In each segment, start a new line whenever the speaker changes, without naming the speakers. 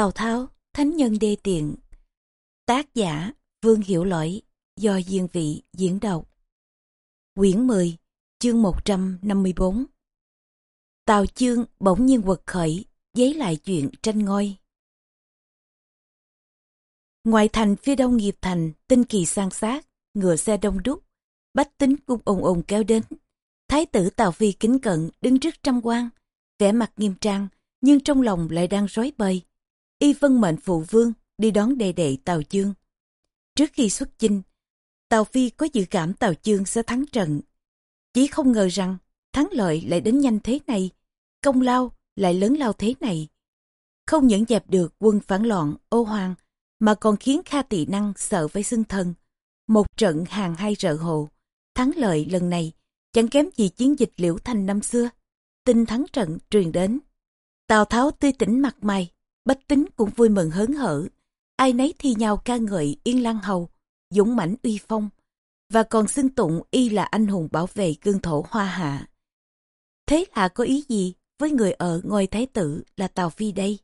Tào Tháo, Thánh Nhân Đê Tiện. Tác giả Vương Hiểu Lỗi Do Diên Vị diễn đọc. Quyển 10 Chương 154 Tào Chương bỗng nhiên quật khởi Giấy lại chuyện tranh ngôi. Ngoài thành phía đông nghiệp thành Tinh kỳ sang sát Ngựa xe đông đúc Bách tính cung ồn ồn kéo đến. Thái tử Tào Phi kính cận đứng trước trăm quan vẻ mặt nghiêm trang nhưng trong lòng lại đang rối bời y vân mệnh phụ vương đi đón đệ đệ Tào Chương. Trước khi xuất chinh, Tào Phi có dự cảm Tào Chương sẽ thắng trận. Chỉ không ngờ rằng thắng lợi lại đến nhanh thế này, công lao lại lớn lao thế này. Không những dẹp được quân phản loạn ô hoàng, mà còn khiến Kha Tị Năng sợ với xưng thân. Một trận hàng hai rợ hồ, thắng lợi lần này chẳng kém gì chiến dịch liễu thanh năm xưa. Tin thắng trận truyền đến. Tào Tháo tươi tỉnh mặt mày, bách tính cũng vui mừng hớn hở. Ai nấy thi nhau ca ngợi Yên Lăng Hầu, dũng mãnh uy phong, và còn xưng tụng y là anh hùng bảo vệ cương thổ hoa hạ. Thế là có ý gì với người ở ngôi thái tử là Tào Phi đây?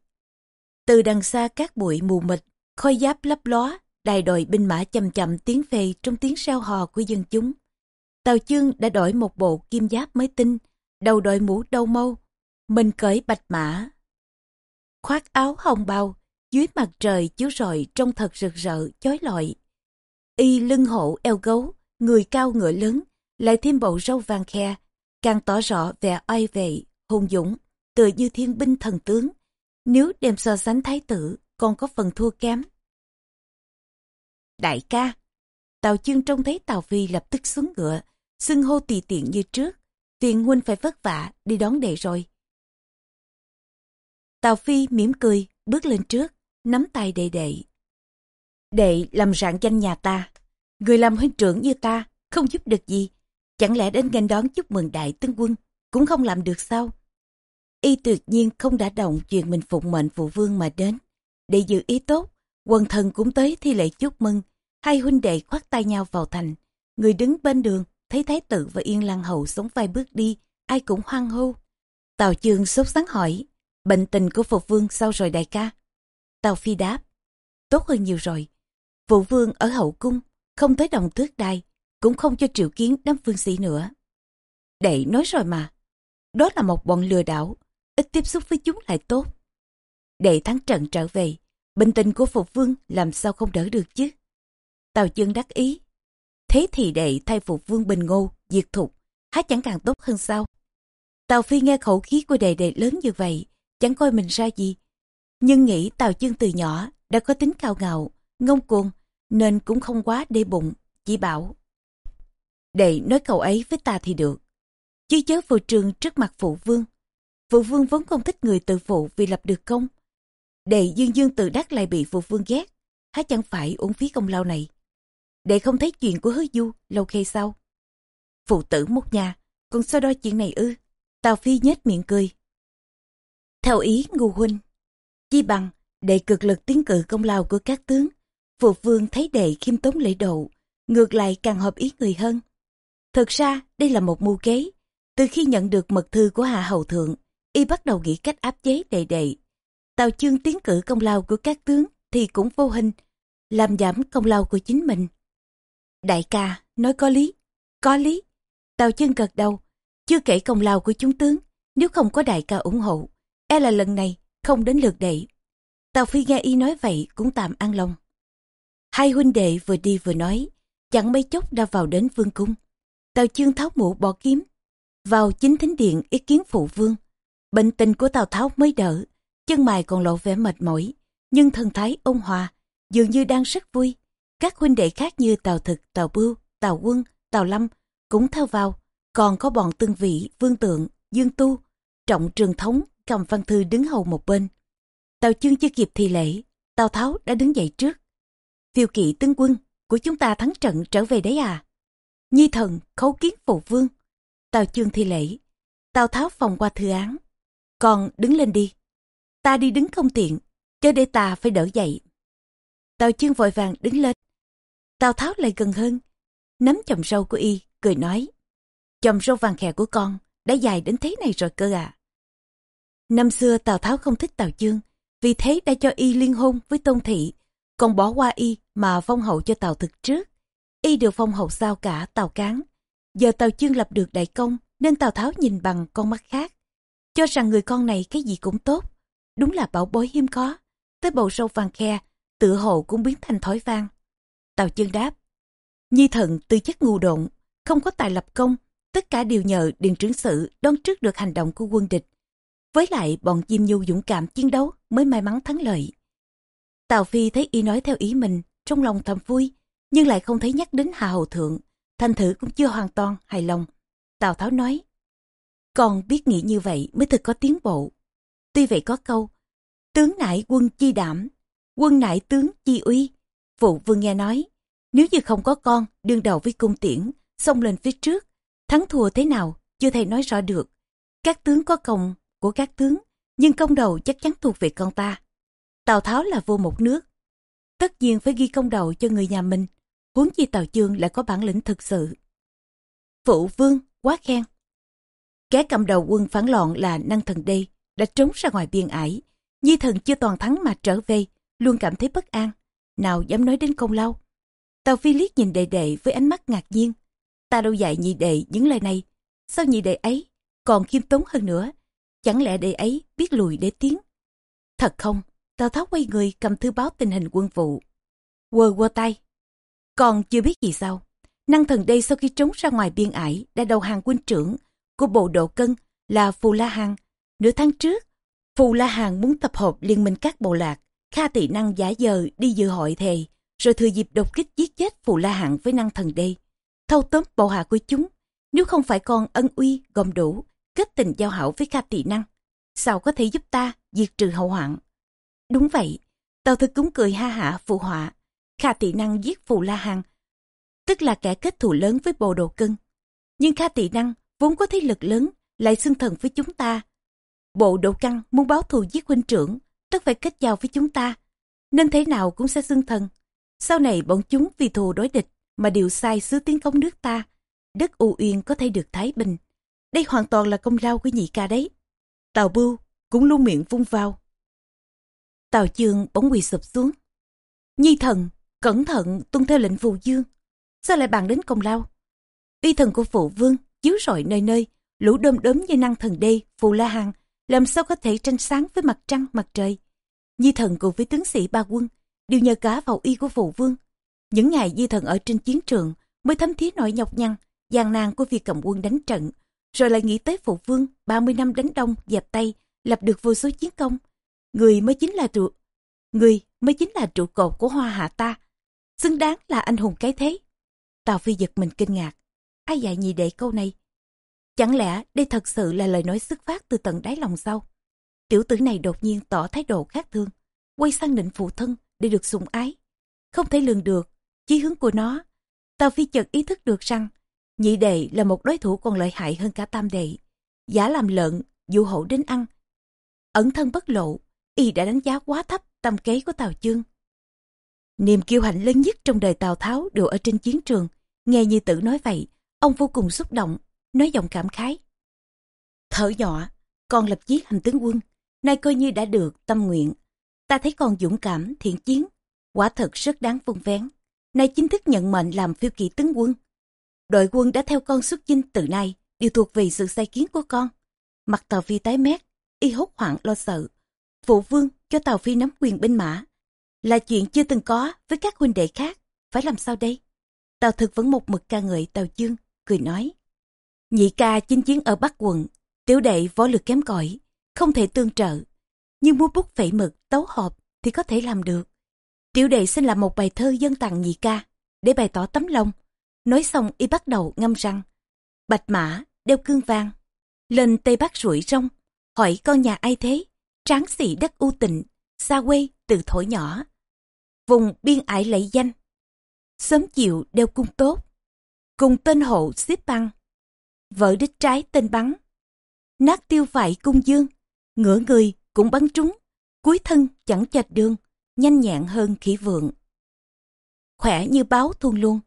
Từ đằng xa các bụi mù mịt, khói giáp lấp ló đài đội binh mã chậm chậm tiến về trong tiếng reo hò của dân chúng. Tào Chương đã đổi một bộ kim giáp mới tinh, đầu đội mũ đầu mâu, mình cởi bạch mã, khoác áo hồng bao dưới mặt trời chiếu rọi trông thật rực rỡ, chói lọi. Y lưng hổ eo gấu, người cao ngựa lớn, lại thêm bộ râu vàng khe, càng tỏ rõ vẻ oai vệ, hùng dũng, tựa như thiên binh thần tướng. Nếu đem so sánh thái tử, còn có phần thua kém. Đại ca, Tào Chương trông thấy Tào Phi lập tức xuống ngựa, xưng hô tùy tiện như trước. Tiền huynh phải vất vả, đi đón đệ rồi. Tào Phi mỉm cười, bước lên trước, nắm tay đệ đệ. Đệ làm rạng danh nhà ta, người làm huynh trưởng như ta, không giúp được gì. Chẳng lẽ đến nghênh đón chúc mừng đại tướng quân, cũng không làm được sao? Y tuyệt nhiên không đã động chuyện mình phụng mệnh phụ vương mà đến. Để giữ ý tốt, quần thần cũng tới thi lễ chúc mừng. Hai huynh đệ khoác tay nhau vào thành. Người đứng bên đường, thấy thái tử và yên lăng hầu sống vai bước đi, ai cũng hoang hô. Tào chương sốt sắng hỏi, Bệnh tình của Phục Vương sao rồi đại ca? Tào Phi đáp. Tốt hơn nhiều rồi. Phụ Vương ở hậu cung, không tới đồng tước đai, cũng không cho triệu kiến đám phương sĩ nữa. Đệ nói rồi mà. Đó là một bọn lừa đảo, ít tiếp xúc với chúng lại tốt. Đệ thắng trận trở về, bệnh tình của Phục Vương làm sao không đỡ được chứ? Tào chân đắc ý. Thế thì đệ thay Phục Vương bình ngô, diệt thục, há chẳng càng tốt hơn sao? Tào Phi nghe khẩu khí của đệ đệ lớn như vậy, chẳng coi mình ra gì. Nhưng nghĩ Tào Chương từ nhỏ đã có tính cao ngạo, ngông cuồng, nên cũng không quá đê bụng, chỉ bảo. Đệ nói cậu ấy với ta thì được. Chứ chớ vô trường trước mặt phụ vương. Phụ vương vốn không thích người tự phụ vì lập được công. Đệ dương dương tự đắc lại bị phụ vương ghét. Há chẳng phải uống phí công lao này. Đệ không thấy chuyện của hứa du lâu khê sau. Phụ tử một nhà, còn so đo chuyện này ư. Tào Phi nhếch miệng cười. Theo ý ngu huynh, chi bằng đệ cực lực tiến cử công lao của các tướng. Phụ vương thấy đệ khiêm tốn lễ độ, ngược lại càng hợp ý người hơn. Thực ra đây là một mưu kế. Từ khi nhận được mật thư của Hạ Hầu Thượng, y bắt đầu nghĩ cách áp chế đệ đệ. Tào chương tiến cử công lao của các tướng thì cũng vô hình, làm giảm công lao của chính mình. Đại ca, nói có lý, có lý. Tào chương gật đầu, chưa kể công lao của chúng tướng, nếu không có đại ca ủng hộ, e là lần này không đến lượt đệ. Tào Phi nghe y nói vậy cũng tạm an lòng. Hai huynh đệ vừa đi vừa nói, chẳng mấy chốc đã vào đến vương cung. Tào Chương tháo mũ bỏ kiếm, vào chính thính điện ý kiến phụ vương. Bệnh tình của Tào Tháo mới đỡ, chân mày còn lộ vẻ mệt mỏi, nhưng thần thái ôn hòa, dường như đang rất vui. Các huynh đệ khác như Tào Thực, Tào Bưu, Tào Quân, Tào Lâm cũng theo vào, còn có bọn tương vị, vương tượng, dương tu, trọng trường thống cầm văn thư đứng hầu một bên. Tào chương chưa kịp thi lễ, Tào Tháo đã đứng dậy trước. Phiêu kỵ tướng quân của chúng ta thắng trận trở về đấy à? Nhi thần khấu kiến phụ vương. Tào chương thi lễ. Tào Tháo phòng qua thư án. Còn đứng lên đi. Ta đi đứng không tiện, cho để ta phải đỡ dậy. Tào chương vội vàng đứng lên. Tào Tháo lại gần hơn, nắm chồng râu của y, cười nói. Chồng râu vàng khè của con đã dài đến thế này rồi cơ à. Năm xưa Tào Tháo không thích Tào Chương vì thế đã cho y liên hôn với Tôn Thị, còn bỏ qua y mà phong hậu cho Tào Thực trước. Y được phong hậu sao cả Tào Cán. Giờ Tào Chương lập được đại công nên Tào Tháo nhìn bằng con mắt khác. Cho rằng người con này cái gì cũng tốt. Đúng là bảo bối hiếm có. Tới bầu sâu vàng khe, tự hồ cũng biến thành thói vang. Tào Chương đáp. Nhi thần tư chất ngu độn, không có tài lập công, tất cả đều nhờ Điền Trưởng Sự đón trước được hành động của quân địch. Với lại bọn Diêm Nhu dũng cảm chiến đấu mới may mắn thắng lợi. Tào Phi thấy y nói theo ý mình, trong lòng thầm vui, nhưng lại không thấy nhắc đến Hà Hầu Thượng, thành thử cũng chưa hoàn toàn hài lòng. Tào Tháo nói, con biết nghĩ như vậy mới thực có tiến bộ. Tuy vậy có câu, tướng nại quân chi đảm, quân nại tướng chi uy. Phụ vương nghe nói, nếu như không có con đương đầu với cung tiễn, xông lên phía trước, thắng thua thế nào, chưa thầy nói rõ được. Các tướng có công của các tướng, nhưng công đầu chắc chắn thuộc về con ta. Tào Tháo là vua một nước. Tất nhiên phải ghi công đầu cho người nhà mình, huống chi Tào Chương lại có bản lĩnh thực sự. Phụ vương, quá khen. Kẻ cầm đầu quân phản loạn là năng thần đây, đã trốn ra ngoài biên ải. Nhi thần chưa toàn thắng mà trở về, luôn cảm thấy bất an. Nào dám nói đến công lao. Tào Phi liếc nhìn đệ đệ với ánh mắt ngạc nhiên. Ta đâu dạy nhị đệ những lời này. Sao nhị đệ ấy còn khiêm tốn hơn nữa? Chẳng lẽ đệ ấy biết lùi để tiến? Thật không? Tào Tháo quay người cầm thư báo tình hình quân vụ. Quơ quơ tay. Còn chưa biết gì sao? Năng thần đây sau khi trốn ra ngoài biên ải đã đầu hàng quân trưởng của bộ độ cân là Phù La Hằng. Nửa tháng trước, Phù La Hằng muốn tập hợp liên minh các bộ lạc. Kha tị năng giả giờ đi dự hội thề, rồi thừa dịp đột kích giết chết Phù La Hằng với năng thần đây. Thâu tóm bộ hạ của chúng, nếu không phải con ân uy gồm đủ, kết tình giao hảo với Kha tị năng, sao có thể giúp ta diệt trừ hậu hoạn. Đúng vậy, Tào Thực cúng cười ha hả phụ họa, Kha tị năng giết Phù La Hằng, tức là kẻ kết thù lớn với bồ đồ cưng. Nhưng Kha tị năng vốn có thế lực lớn, lại xưng thần với chúng ta. Bộ đồ căng muốn báo thù giết huynh trưởng, tất phải kết giao với chúng ta, nên thế nào cũng sẽ xưng thần. Sau này bọn chúng vì thù đối địch mà điều sai sứ tiến công nước ta, đất U Uyên có thể được thái bình. Đây hoàn toàn là công lao của nhị ca đấy. Tào Bưu cũng luôn miệng vung vào. Tào Chương bỗng quỳ sụp xuống. Nhi thần, cẩn thận tuân theo lệnh phù dương. Sao lại bàn đến công lao? Uy thần của phụ vương chiếu rọi nơi nơi, lũ đom đốm như năng thần đê, phù la hằng, làm sao có thể tranh sáng với mặt trăng, mặt trời. Nhi thần cùng với tướng sĩ ba quân, đều nhờ cả vào y của phụ vương. Những ngày Di thần ở trên chiến trường mới thấm thía nỗi nhọc nhằn, gian nan của việc cầm quân đánh trận, rồi lại nghĩ tới phụ vương 30 năm đánh đông, dẹp tay, lập được vô số chiến công. Người mới chính là trụ, người mới chính là trụ cột của hoa hạ ta, xứng đáng là anh hùng cái thế. Tào Phi giật mình kinh ngạc, ai dạy nhị đệ câu này? Chẳng lẽ đây thật sự là lời nói xuất phát từ tận đáy lòng sau? Tiểu tử này đột nhiên tỏ thái độ khác thương, quay sang định phụ thân để được sủng ái. Không thể lường được, chí hướng của nó. Tào Phi chợt ý thức được rằng, nhị đệ là một đối thủ còn lợi hại hơn cả tam đệ. Giả làm lợn, dụ hổ đến ăn. Ẩn thân bất lộ, y đã đánh giá quá thấp tâm kế của Tào Chương. Niềm kiêu hãnh lớn nhất trong đời Tào Tháo đều ở trên chiến trường. Nghe như tử nói vậy, ông vô cùng xúc động, nói giọng cảm khái. Thở nhỏ, con lập chí làm tướng quân, nay coi như đã được tâm nguyện. Ta thấy con dũng cảm, thiện chiến, quả thật rất đáng vun vén. Nay chính thức nhận mệnh làm phiêu kỳ tướng quân. Đội quân đã theo con xuất chinh từ nay, đều thuộc về sự sai kiến của con. Mặt Tào Phi tái mét, y hốt hoảng lo sợ. Phụ vương cho Tào Phi nắm quyền binh mã, là chuyện chưa từng có với các huynh đệ khác, phải làm sao đây? Tào thực vẫn một mực ca ngợi Tào Dương, cười nói. Nhị ca chinh chiến ở Bắc quận, tiểu đệ võ lực kém cỏi, không thể tương trợ. Nhưng muốn bút phẩy mực, tấu họp thì có thể làm được. Tiểu đệ xin làm một bài thơ dân tặng nhị ca, để bày tỏ tấm lòng. Nói xong y bắt đầu ngâm răng. Bạch mã, đeo cương vang. Lên tây bắc rủi rong, hỏi con nhà ai thế? Tráng sĩ đất u tịnh, xa quê từ thổi nhỏ. Vùng biên ải lẫy danh. Sớm chiều đeo cung tốt. Cùng tên hộ xếp băng. Vợ đích trái tên bắn. Nát tiêu vải cung dương. Ngửa người cũng bắn trúng. Cuối thân chẳng chạch đường. Nhanh nhẹn hơn khỉ vượng. Khỏe như báo thuôn luôn.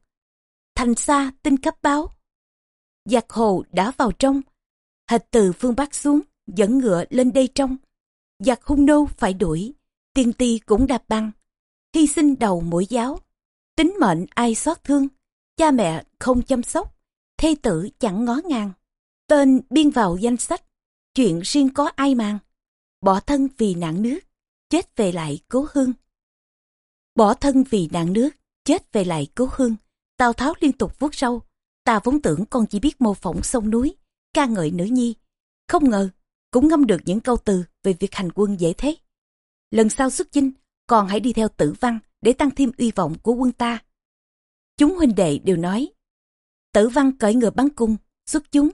Thành xa tin cấp báo. Giặc hồ đã vào trong. Hệt từ phương Bắc xuống. Dẫn ngựa lên đây trong. Giặc hung nô phải đuổi. tiên ti cũng đạp băng, hy sinh đầu mũi giáo, tính mệnh ai xót thương, cha mẹ không chăm sóc, thê tử chẳng ngó ngang, tên biên vào danh sách, chuyện riêng có ai mang, bỏ thân vì nạn nước, chết về lại cố hương. Bỏ thân vì nạn nước, chết về lại cố hương, Tào Tháo liên tục vuốt râu, ta vốn tưởng con chỉ biết mô phỏng sông núi, ca ngợi nữ nhi, không ngờ cũng ngâm được những câu từ về việc hành quân dễ thế. Lần sau xuất chinh, còn hãy đi theo tử văn để tăng thêm uy vọng của quân ta. Chúng huynh đệ đều nói, tử văn cởi ngựa bắn cung, xuất chúng.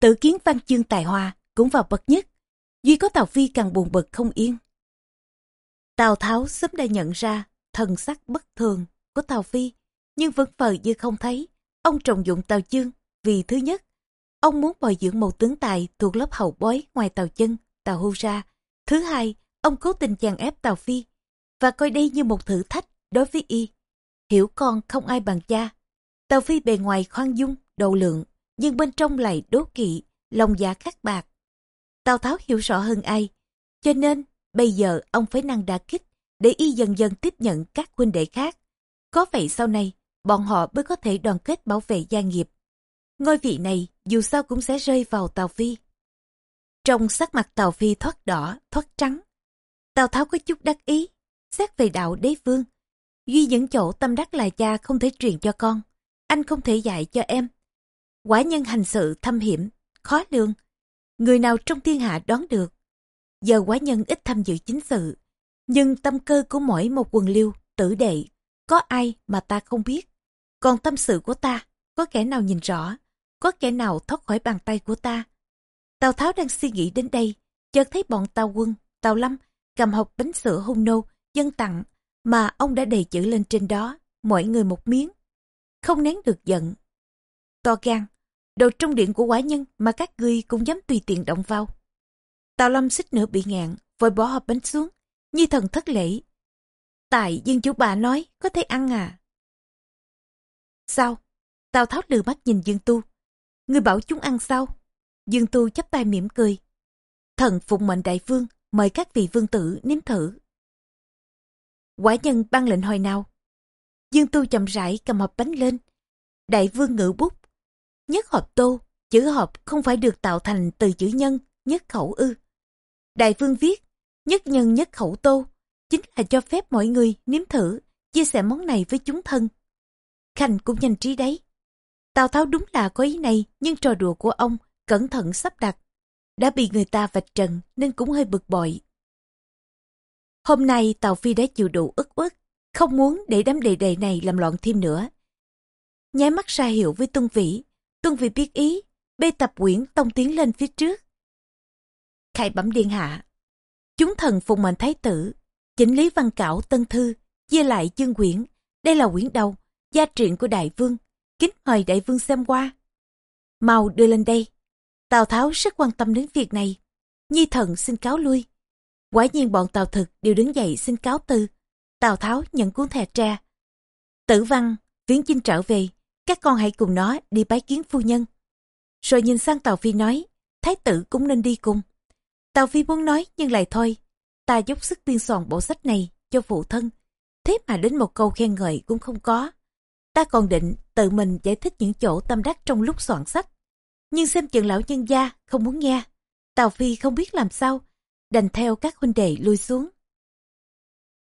Tự kiến văn chương tài hoa cũng vào bậc nhất, duy có Tào Phi càng buồn bực không yên. Tào Tháo sớm đã nhận ra thần sắc bất thường của Tào Phi, nhưng vẫn vờ như không thấy. Ông trọng dụng Tào Chương vì thứ nhất, ông muốn bồi dưỡng một tướng tài thuộc lớp hậu bối ngoài Tào Chân, Tào Hưu ra. Thứ hai, ông cố tình chèn ép Tào Phi và coi đây như một thử thách đối với y. Hiểu con không ai bằng cha. Tào Phi bề ngoài khoan dung, độ lượng, nhưng bên trong lại đố kỵ, lòng dạ khắc bạc. Tào Tháo hiểu rõ hơn ai, cho nên bây giờ ông phải năng đả kích để y dần dần tiếp nhận các huynh đệ khác. Có vậy sau này, bọn họ mới có thể đoàn kết bảo vệ gia nghiệp. Ngôi vị này dù sao cũng sẽ rơi vào Tào Phi. Trong sắc mặt Tào Phi thoát đỏ, thoát trắng. Tào Tháo có chút đắc ý, xét về đạo đế vương. Duy những chỗ tâm đắc là cha không thể truyền cho con, anh không thể dạy cho em. Quả nhân hành sự thâm hiểm, khó lường. Người nào trong thiên hạ đoán được. Giờ quả nhân ít tham dự chính sự, nhưng tâm cơ của mỗi một quần liêu, tử đệ, có ai mà ta không biết. Còn tâm sự của ta, có kẻ nào nhìn rõ, có kẻ nào thoát khỏi bàn tay của ta. Tào Tháo đang suy nghĩ đến đây, chợt thấy bọn Tào Quân, Tào Lâm cầm hộp bánh sữa hung nô, dân tặng, mà ông đã đầy chữ lên trên đó, mỗi người một miếng. Không nén được giận. To gan, đồ trong điện của quả nhân mà các ngươi cũng dám tùy tiện động vào. Tào Lâm xích nữa bị ngạn, vội bỏ hộp bánh xuống, như thần thất lễ. Tại dân chủ bà nói, có thể ăn à? Sao? Tào Tháo lừa mắt nhìn Dương Tu. Người bảo chúng ăn sao? Dương Tu chắp tay mỉm cười. Thần phụng mệnh đại vương, mời các vị vương tử nếm thử. Quả nhân ban lệnh hồi nào? Dương Tu chậm rãi cầm hộp bánh lên. Đại vương ngự bút. Nhất hộp tô, chữ hộp không phải được tạo thành từ chữ nhân, nhất khẩu ư. Đại vương viết, nhất nhân nhất khẩu tô, chính là cho phép mọi người nếm thử, chia sẻ món này với chúng thân. Khanh cũng nhanh trí đấy. Tào Tháo đúng là có ý này, nhưng trò đùa của ông, cẩn thận sắp đặt. Đã bị người ta vạch trần nên cũng hơi bực bội. Hôm nay Tào Phi đã chịu đủ ức ức, không muốn để đám đề đề này làm loạn thêm nữa. Nháy mắt ra hiệu với Tuân Vĩ, Tuân Vĩ biết ý, bê tập quyển tông tiến lên phía trước. Khải bẩm điện hạ, chúng thần phụng mệnh thái tử, chỉnh lý văn cảo tân thư, chia lại chương quyển. Đây là quyển đầu, gia truyện của đại vương, kính mời đại vương xem qua. Mau đưa lên đây. Tào Tháo rất quan tâm đến việc này. Nhi thần xin cáo lui. Quả nhiên bọn Tào Thực đều đứng dậy xin cáo từ. Tào Tháo nhận cuốn thẻ tra. Tử văn, viễn chinh trở về, các con hãy cùng nó đi bái kiến phu nhân. Rồi nhìn sang Tào Phi nói, thái tử cũng nên đi cùng. Tào Phi muốn nói nhưng lại thôi. Ta dốc sức biên soạn bộ sách này cho phụ thân. Thế mà đến một câu khen ngợi cũng không có. Ta còn định tự mình giải thích những chỗ tâm đắc trong lúc soạn sách. Nhưng xem chừng lão nhân gia không muốn nghe. Tào Phi không biết làm sao, đành theo các huynh đệ lui xuống.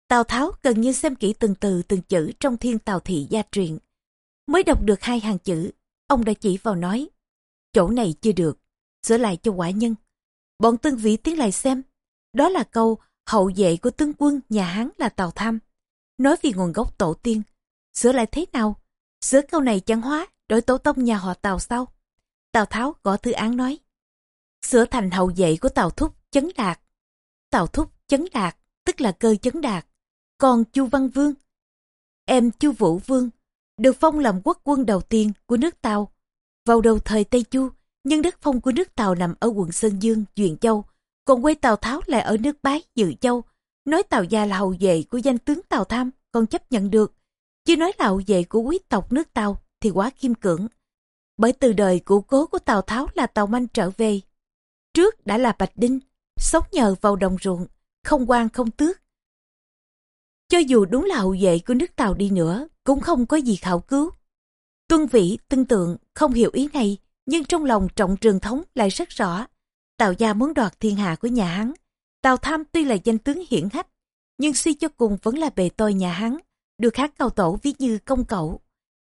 Tào Tháo gần như xem kỹ từng từ từng chữ trong thiên Tào Thị gia truyện. Mới đọc được hai hàng chữ, ông đã chỉ vào nói. Chỗ này chưa được, sửa lại cho quả nhân. Bọn tương vĩ tiến lại xem. Đó là câu hậu vệ của tướng quân nhà Hán là Tào Tham. Nói vì nguồn gốc tổ tiên. Sửa lại thế nào? Sửa câu này chẳng hóa, đổi tổ tông nhà họ Tào sao? Tào Tháo gõ thư án nói. Sửa thành hậu vệ của Tào Thúc, chấn đạt. Tào Thúc, chấn đạt, tức là cơ chấn đạt. Còn Chu Văn Vương, em Chu Vũ Vương, được phong làm quốc quân đầu tiên của nước Tàu. Vào đầu thời Tây Chu, nhưng đất phong của nước Tàu nằm ở quận Sơn Dương, Duyện Châu, còn quê Tào Tháo lại ở nước Bái, Dự Châu. Nói Tào gia là hậu vệ của danh tướng Tào Tham, còn chấp nhận được. Chứ nói là hậu vệ của quý tộc nước Tàu thì quá kim cưỡng. Bởi từ đời cụ cố của Tào Tháo là Tào Manh trở về. Trước đã là Bạch Đinh, sống nhờ vào đồng ruộng, không quan không tước, Cho dù đúng là hậu vệ của nước Tàu đi nữa, cũng không có gì khảo cứu. Tuân Vĩ, Tân Tượng không hiểu ý này, nhưng trong lòng trọng trường thống lại rất rõ. Tào gia muốn đoạt thiên hạ của nhà hắn. Tào Tham tuy là danh tướng hiển hách, nhưng suy cho cùng vẫn là bề tôi nhà hắn, được khác cao tổ ví như công cậu.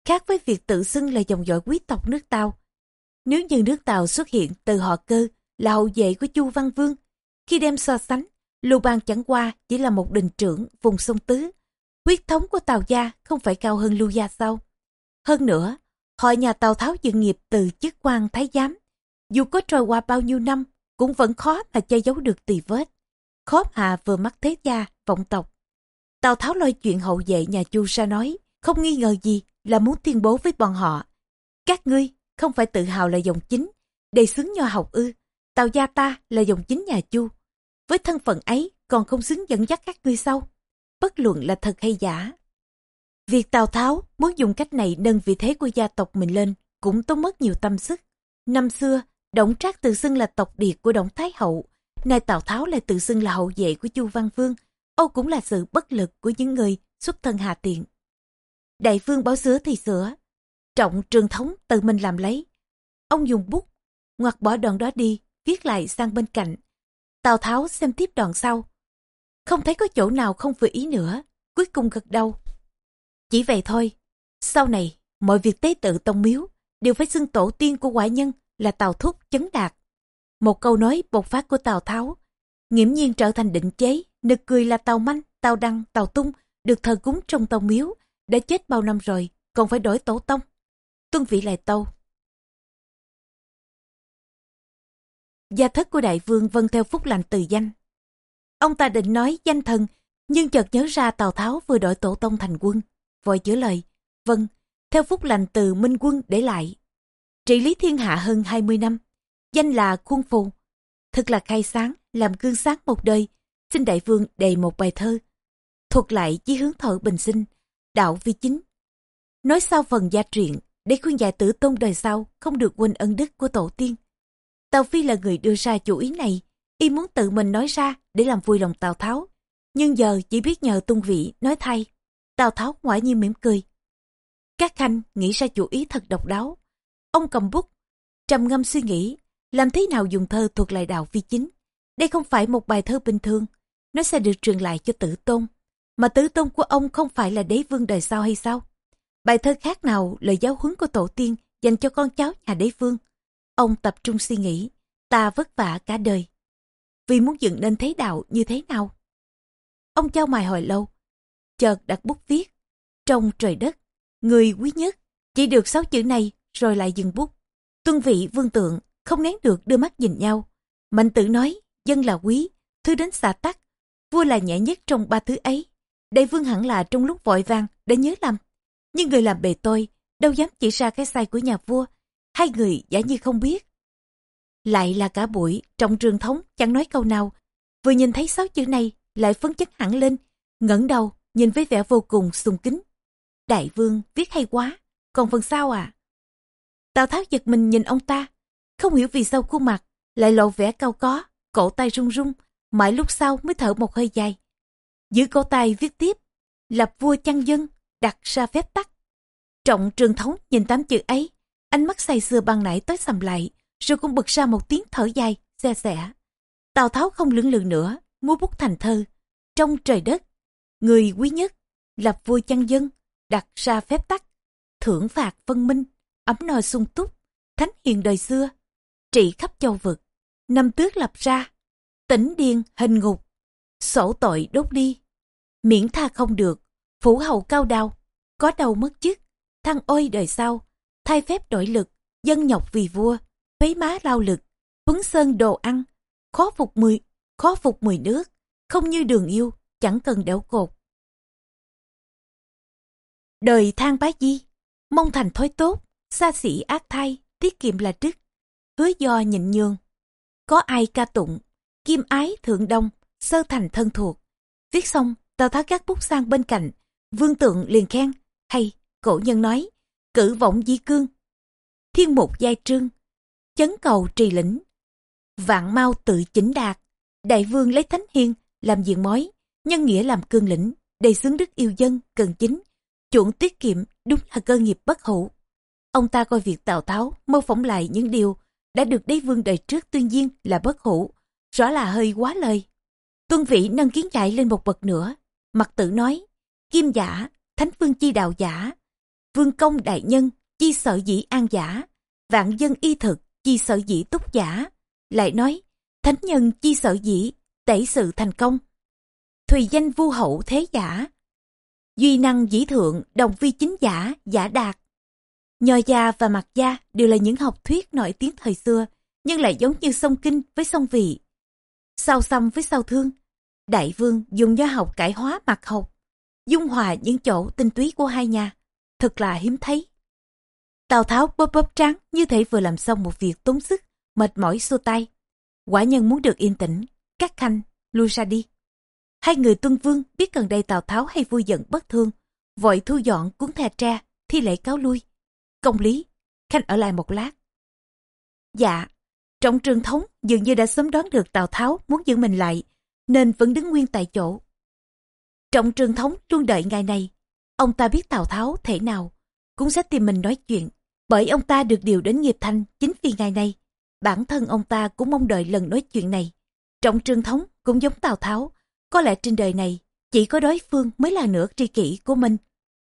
Khác với việc tự xưng là dòng dõi quý tộc nước Tàu. Nếu như nước Tàu xuất hiện từ họ cơ là hậu vệ của Chu Văn Vương, khi đem so sánh, Lưu Bang chẳng qua chỉ là một đình trưởng vùng sông Tứ. Huyết thống của Tào gia không phải cao hơn Lưu gia sao? Hơn nữa, họ nhà Tào Tháo dựng nghiệp từ chức quan thái giám. Dù có trôi qua bao nhiêu năm, cũng vẫn khó mà che giấu được tỳ vết. Khó hà vừa mắc thế gia, vọng tộc. Tào Tháo lo chuyện hậu vệ nhà Chu ra nói, không nghi ngờ gì là muốn tuyên bố với bọn họ. Các ngươi không phải tự hào là dòng chính, đầy xứng nho học ư. Tào gia ta là dòng chính nhà Chu. Với thân phận ấy còn không xứng dẫn dắt các ngươi sau. Bất luận là thật hay giả. Việc Tào Tháo muốn dùng cách này nâng vị thế của gia tộc mình lên cũng tốn mất nhiều tâm sức. Năm xưa, Đổng Trác tự xưng là tộc điệt của Đổng Thái Hậu, nay Tào Tháo lại tự xưng là hậu vệ của Chu Văn Vương. Âu cũng là sự bất lực của những người xuất thân hà tiện. Đại vương báo sửa thì sửa, trọng trường thống tự mình làm lấy. Ông dùng bút, ngoặt bỏ đoạn đó đi, viết lại sang bên cạnh. Tào Tháo xem tiếp đoạn sau. Không thấy có chỗ nào không vừa ý nữa, cuối cùng gật đầu. Chỉ vậy thôi, sau này, mọi việc tế tự tông miếu đều phải xưng tổ tiên của quả nhân là Tào Thúc chấn đạt. Một câu nói bộc phát của Tào Tháo, nghiễm nhiên trở thành định chế, nực cười là Tào Manh, Tào Đăng, Tào Tung được thờ cúng trong tông miếu, đã chết bao năm rồi, còn phải đổi tổ tông. Tuân vị lại tâu. Gia thất của đại vương vâng theo phúc lành từ danh. Ông ta định nói danh thần, nhưng chợt nhớ ra Tào Tháo vừa đổi tổ tông thành quân, vội chữa lời. Vâng, theo phúc lành từ Minh Quân để lại. Trị lý thiên hạ hơn 20 năm, danh là khuôn phù. Thật là khai sáng, làm gương sáng một đời. Xin đại vương đề một bài thơ. Thuật lại chí hướng thở bình sinh, đạo vi chính. Nói sau phần gia truyện, để khuyên giải tử tôn đời sau không được quên ân đức của tổ tiên. Tào Phi là người đưa ra chủ ý này, y muốn tự mình nói ra để làm vui lòng Tào Tháo. Nhưng giờ chỉ biết nhờ tung vị nói thay. Tào Tháo ngoại nhiên mỉm cười. Các khanh nghĩ ra chủ ý thật độc đáo. Ông cầm bút, trầm ngâm suy nghĩ, làm thế nào dùng thơ thuộc lại đạo vi chính. Đây không phải một bài thơ bình thường, nó sẽ được truyền lại cho tử tôn. Mà tử tôn của ông không phải là đế vương đời sau hay sao? Bài thơ khác nào lời giáo huấn của tổ tiên dành cho con cháu nhà đế vương. Ông tập trung suy nghĩ, ta vất vả cả đời. Vì muốn dựng nên thế đạo như thế nào? Ông trao mài hồi lâu, chợt đặt bút viết. Trong trời đất, người quý nhất, chỉ được sáu chữ này rồi lại dừng bút. Tuân vị vương tượng, không nén được đưa mắt nhìn nhau. Mạnh tử nói, dân là quý, thứ đến xả tắc, vua là nhẹ nhất trong ba thứ ấy. Đại vương hẳn là trong lúc vội vàng đã nhớ lầm. Nhưng người làm bề tôi, đâu dám chỉ ra cái sai của nhà vua. Hai người giả như không biết. Lại là cả buổi, trong trường thống chẳng nói câu nào. Vừa nhìn thấy sáu chữ này, lại phấn chấn hẳn lên, ngẩng đầu, nhìn với vẻ vô cùng sùng kính. Đại vương viết hay quá, còn phần sau à? Tào Tháo giật mình nhìn ông ta, không hiểu vì sao khuôn mặt lại lộ vẻ cao có, cổ tay run run, mãi lúc sau mới thở một hơi dài. Giữ cổ tay viết tiếp, lập vua chăn dân, đặt ra phép tắc. Trọng trường thống nhìn tám chữ ấy, ánh mắt say sưa ban nãy tới sầm lại, rồi cũng bật ra một tiếng thở dài, xe xẻ. Tào Tháo không lưỡng lự nữa, mua bút thành thơ. Trong trời đất, người quý nhất, lập vua chăn dân, đặt ra phép tắc, thưởng phạt phân minh, ấm no sung túc, thánh hiền đời xưa, trị khắp châu vực, năm tước lập ra, tỉnh điên hình ngục, sổ tội đốt đi, miễn tha không được, phủ hầu cao đao, có đầu mất chức, thăng ôi đời sau, thay phép đổi lực, dân nhọc vì vua, phế má lao lực, huấn sơn đồ ăn, khó phục mười, khó phục mười nước, không như đường yêu, chẳng cần đẽo cột. Đời thang bá di, mong thành thói tốt, xa xỉ ác thay, tiết kiệm là đức, hứa do nhịn nhường. Có ai ca tụng, kim ái thượng đông, sơ thành thân thuộc. Viết xong, tào tháo các bút sang bên cạnh, vương tượng liền khen, hay, cổ nhân nói, cử vọng di cương. Thiên mục giai trương, chấn cầu trì lĩnh. Vạn mau tự chỉnh đạt, đại vương lấy thánh hiên làm diện mối, nhân nghĩa làm cương lĩnh, đầy xứng đức yêu dân, cần chính, chuộng tiết kiệm đúng là cơ nghiệp bất hủ. Ông ta coi việc Tào Tháo mô phỏng lại những điều đã được đế vương đời trước tuyên nhiên là bất hủ, rõ là hơi quá lời. Tuân vị nâng kiến chạy lên một bậc nữa, mặt tự nói, kim giả, thánh vương chi đạo giả, vương công đại nhân, chi sợ dĩ an giả, vạn dân y thực, chi sở dĩ túc giả. Lại nói, thánh nhân chi sở dĩ, tẩy sự thành công. Thùy danh vu hậu thế giả. Duy năng dĩ thượng, đồng vi chính giả, giả đạt. Nho gia và mặt gia đều là những học thuyết nổi tiếng thời xưa, nhưng lại giống như sông kinh với sông vị. Sao xăm với sao thương. Đại vương dùng nho học cải hóa mặt học, dung hòa những chỗ tinh túy của hai nhà. Thật là hiếm thấy. Tào Tháo bóp bóp trắng như thể vừa làm xong một việc tốn sức, mệt mỏi xua tay. Quả nhân muốn được yên tĩnh, các khanh, lui ra đi. Hai người tuân vương biết gần đây Tào Tháo hay vui giận bất thương, vội thu dọn cuốn thè tre, thi lễ cáo lui. Công lý, khanh ở lại một lát. Dạ, trọng trường thống dường như đã sớm đoán được Tào Tháo muốn giữ mình lại, nên vẫn đứng nguyên tại chỗ. Trọng trường thống luôn đợi ngày này. Ông ta biết Tào Tháo thể nào, cũng sẽ tìm mình nói chuyện. Bởi ông ta được điều đến nghiệp thanh chính vì ngày này. Bản thân ông ta cũng mong đợi lần nói chuyện này. Trọng trường thống cũng giống Tào Tháo. Có lẽ trên đời này, chỉ có đối phương mới là nửa tri kỷ của mình.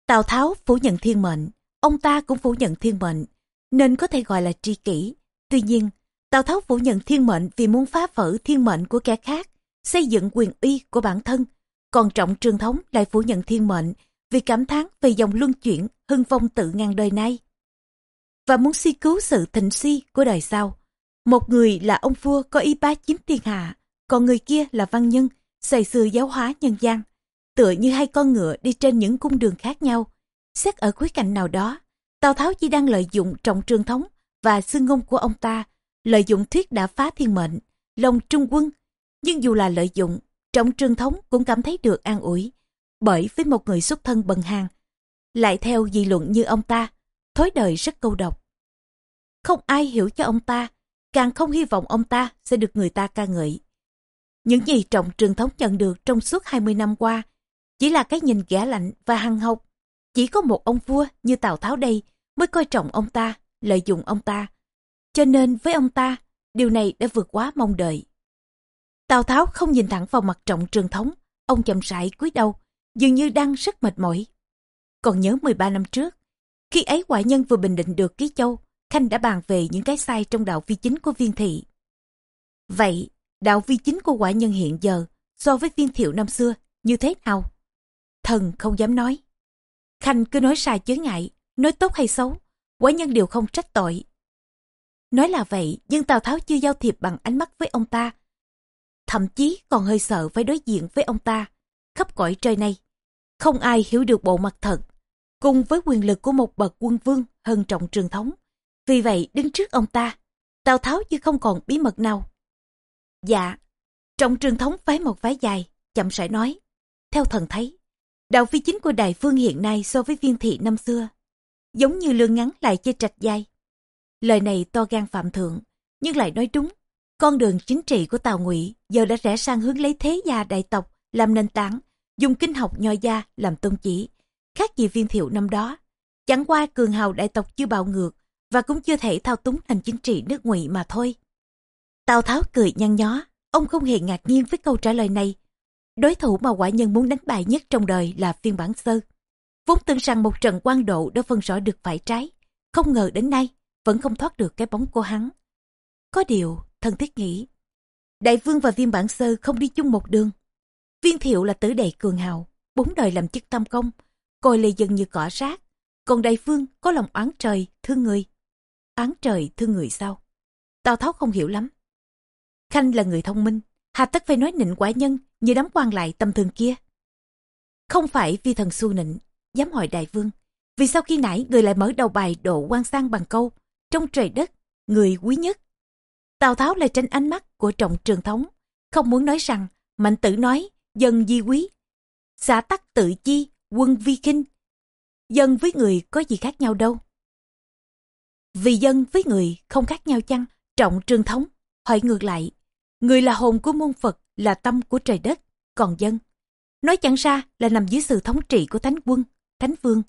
Tào Tháo phủ nhận thiên mệnh, ông ta cũng phủ nhận thiên mệnh, nên có thể gọi là tri kỷ. Tuy nhiên, Tào Tháo phủ nhận thiên mệnh vì muốn phá vỡ thiên mệnh của kẻ khác, xây dựng quyền uy của bản thân. Còn trọng trường thống lại phủ nhận thiên mệnh vì cảm thán về dòng luân chuyển hưng phong tự ngàn đời nay. Và muốn suy cứu sự thịnh suy của đời sau. Một người là ông vua có ý bá chiếm thiên hạ, còn người kia là văn nhân, xây xưa giáo hóa nhân gian. Tựa như hai con ngựa đi trên những cung đường khác nhau. Xét ở cuối cạnh nào đó, Tào Tháo chỉ đang lợi dụng trọng trường thống và xương ngôn của ông ta, lợi dụng thuyết đã phá thiên mệnh, lòng trung quân. Nhưng dù là lợi dụng, trọng trường thống cũng cảm thấy được an ủi. Bởi với một người xuất thân bần hàng, lại theo dị luận như ông ta, thối đời rất câu độc. Không ai hiểu cho ông ta, càng không hy vọng ông ta sẽ được người ta ca ngợi. Những gì trọng trường thống nhận được trong suốt 20 năm qua, chỉ là cái nhìn ghẻ lạnh và hăng học. Chỉ có một ông vua như Tào Tháo đây mới coi trọng ông ta, lợi dụng ông ta. Cho nên với ông ta, điều này đã vượt quá mong đợi. Tào Tháo không nhìn thẳng vào mặt trọng trường thống, ông chậm rãi cúi đầu, dường như đang rất mệt mỏi. Còn nhớ 13 năm trước, khi ấy quả nhân vừa bình định được Ký Châu, Khanh đã bàn về những cái sai trong đạo vi chính của viên thị. Vậy, đạo vi chính của quả nhân hiện giờ so với viên thiệu năm xưa như thế nào? Thần không dám nói. Khanh cứ nói sai chớ ngại, nói tốt hay xấu, quả nhân đều không trách tội. Nói là vậy, nhưng Tào Tháo chưa giao thiệp bằng ánh mắt với ông ta. Thậm chí còn hơi sợ phải đối diện với ông ta, khắp cõi trời này. Không ai hiểu được bộ mặt thật, cùng với quyền lực của một bậc quân vương hơn trọng trường thống. Vì vậy đứng trước ông ta, Tào Tháo như không còn bí mật nào. Dạ, trọng trường thống phái một phái dài, chậm rãi nói. Theo thần thấy, đạo phi chính của đại phương hiện nay so với viên thị năm xưa, giống như lương ngắn lại chơi trạch dài. Lời này to gan phạm thượng, nhưng lại nói đúng. Con đường chính trị của Tào Ngụy giờ đã rẽ sang hướng lấy thế gia đại tộc làm nền tảng, dùng kinh học nho gia làm tôn chỉ, khác gì viên thiệu năm đó. Chẳng qua cường hào đại tộc chưa bạo ngược và cũng chưa thể thao túng thành chính trị nước ngụy mà thôi. Tào Tháo cười nhăn nhó, ông không hề ngạc nhiên với câu trả lời này. Đối thủ mà quả nhân muốn đánh bại nhất trong đời là phiên bản sơ. Vốn tưởng rằng một trận quan độ đã phân rõ được phải trái, không ngờ đến nay vẫn không thoát được cái bóng của hắn. Có điều, thần thiết nghĩ, đại vương và viên bản sơ không đi chung một đường. Viên thiệu là tử đệ cường hào, bốn đời làm chức tam công, coi lê dân như cỏ rác. Còn đại vương có lòng oán trời, thương người. Oán trời, thương người sao? Tào Tháo không hiểu lắm. Khanh là người thông minh, hà tất phải nói nịnh quả nhân như đám quan lại tầm thường kia. Không phải vì thần su nịnh, dám hỏi đại vương. Vì sao khi nãy người lại mở đầu bài độ quan sang bằng câu trong trời đất, người quý nhất. Tào Tháo lại tránh ánh mắt của trọng trường thống, không muốn nói rằng mạnh tử nói dân di quý. Xã tắc tự chi, quân vi kinh. Dân với người có gì khác nhau đâu. Vì dân với người không khác nhau chăng? Trọng trường thống, hỏi ngược lại. Người là hồn của môn Phật, là tâm của trời đất, còn dân. nói chẳng ra là nằm dưới sự thống trị của thánh quân, thánh vương.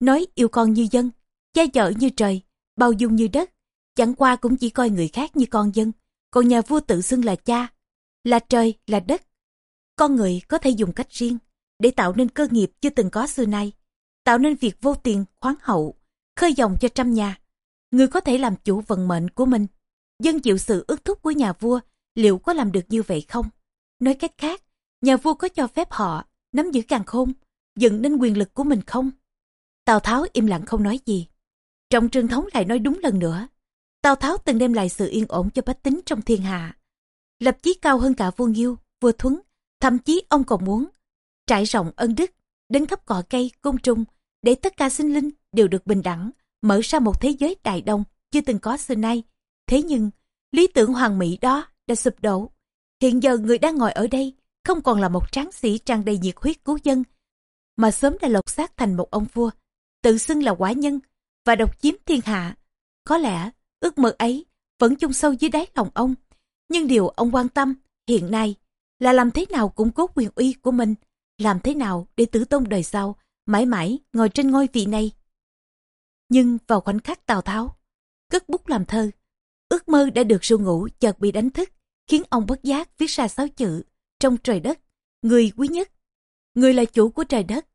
Nói yêu con như dân, che chở như trời, bao dung như đất, chẳng qua cũng chỉ coi người khác như con dân, còn nhà vua tự xưng là cha, là trời, là đất. Con người có thể dùng cách riêng để tạo nên cơ nghiệp chưa từng có xưa nay, tạo nên việc vô tiền, khoáng hậu, khơi dòng cho trăm nhà. Người có thể làm chủ vận mệnh của mình. Dân chịu sự ước thúc của nhà vua, liệu có làm được như vậy không? Nói cách khác, nhà vua có cho phép họ nắm giữ càng khôn, dựng nên quyền lực của mình không? Tào Tháo im lặng không nói gì. Trọng trương thống lại nói đúng lần nữa. Tào Tháo từng đem lại sự yên ổn cho bách tính trong thiên hạ. Lập chí cao hơn cả vua Nghiêu, vua Thuấn, thậm chí ông còn muốn trải rộng ân đức đến khắp cỏ cây, côn trùng để tất cả sinh linh đều được bình đẳng, mở ra một thế giới đại đông chưa từng có xưa nay. Thế nhưng, lý tưởng hoàng mỹ đó đã sụp đổ. Hiện giờ người đang ngồi ở đây không còn là một tráng sĩ tràn đầy nhiệt huyết cứu dân, mà sớm đã lột xác thành một ông vua, tự xưng là quả nhân và độc chiếm thiên hạ. Có lẽ ước mơ ấy vẫn chung sâu dưới đáy lòng ông, nhưng điều ông quan tâm hiện nay là làm thế nào củng cố quyền uy của mình, làm thế nào để tử tôn đời sau mãi mãi ngồi trên ngôi vị này. Nhưng vào khoảnh khắc Tào Tháo, cất bút làm thơ, ước mơ đã được ru ngủ chợt bị đánh thức, khiến ông bất giác viết ra sáu chữ trong trời đất, người quý nhất. Người là chủ của trời đất.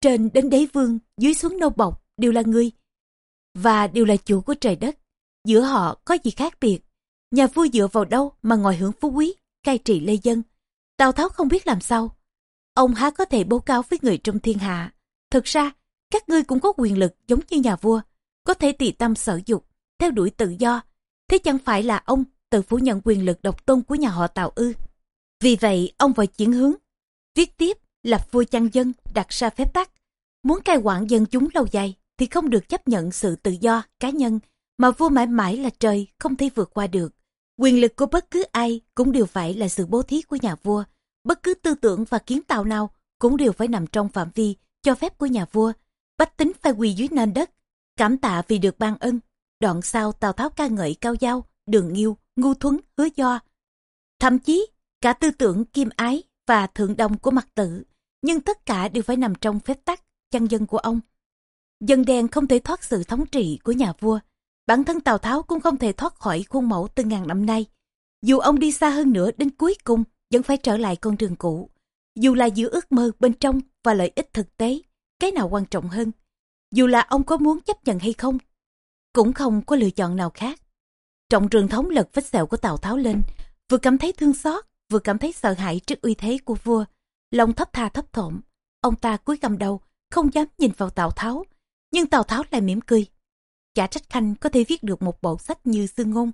Trên đến đế vương, dưới xuống nô bọc đều là người. Và đều là chủ của trời đất. Giữa họ có gì khác biệt. Nhà vua dựa vào đâu mà ngồi hưởng phú quý, cai trị lê dân. Tào Tháo không biết làm sao. Ông há có thể báo cáo với người trong thiên hạ. Thực ra, các ngươi cũng có quyền lực giống như nhà vua, có thể tùy tâm sở dục, theo đuổi tự do. Thế chẳng phải là ông tự phủ nhận quyền lực độc tôn của nhà họ Tào ư. Vì vậy, ông phải chuyển hướng, viết tiếp, lập vua chăn dân, đặt ra phép tắc. Muốn cai quản dân chúng lâu dài thì không được chấp nhận sự tự do, cá nhân, mà vua mãi mãi là trời, không thể vượt qua được. Quyền lực của bất cứ ai cũng đều phải là sự bố thí của nhà vua. Bất cứ tư tưởng và kiến tạo nào cũng đều phải nằm trong phạm vi cho phép của nhà vua. Bách tính phải quỳ dưới nền đất, cảm tạ vì được ban ân. Đoạn sau Tào Tháo ca ngợi cao giao, đường nghiêu, ngu thuấn, hứa do. Thậm chí cả tư tưởng kim ái và thượng đồng của mặt tử nhưng tất cả đều phải nằm trong phép tắc, chân dân của ông. Dân đen không thể thoát sự thống trị của nhà vua, bản thân Tào Tháo cũng không thể thoát khỏi khuôn mẫu từ ngàn năm nay. Dù ông đi xa hơn nữa đến cuối cùng, vẫn phải trở lại con đường cũ. Dù là giữa ước mơ bên trong và lợi ích thực tế, cái nào quan trọng hơn? Dù là ông có muốn chấp nhận hay không, cũng không có lựa chọn nào khác. Trọng trường thống lật vết sẹo của Tào Tháo lên, vừa cảm thấy thương xót, vừa cảm thấy sợ hãi trước uy thế của vua. Lòng thấp tha thấp thộm, ông ta cúi gầm đầu, không dám nhìn vào Tào Tháo. Nhưng Tào Tháo lại mỉm cười. Chả trách Khanh có thể viết được một bộ sách như xương ngôn.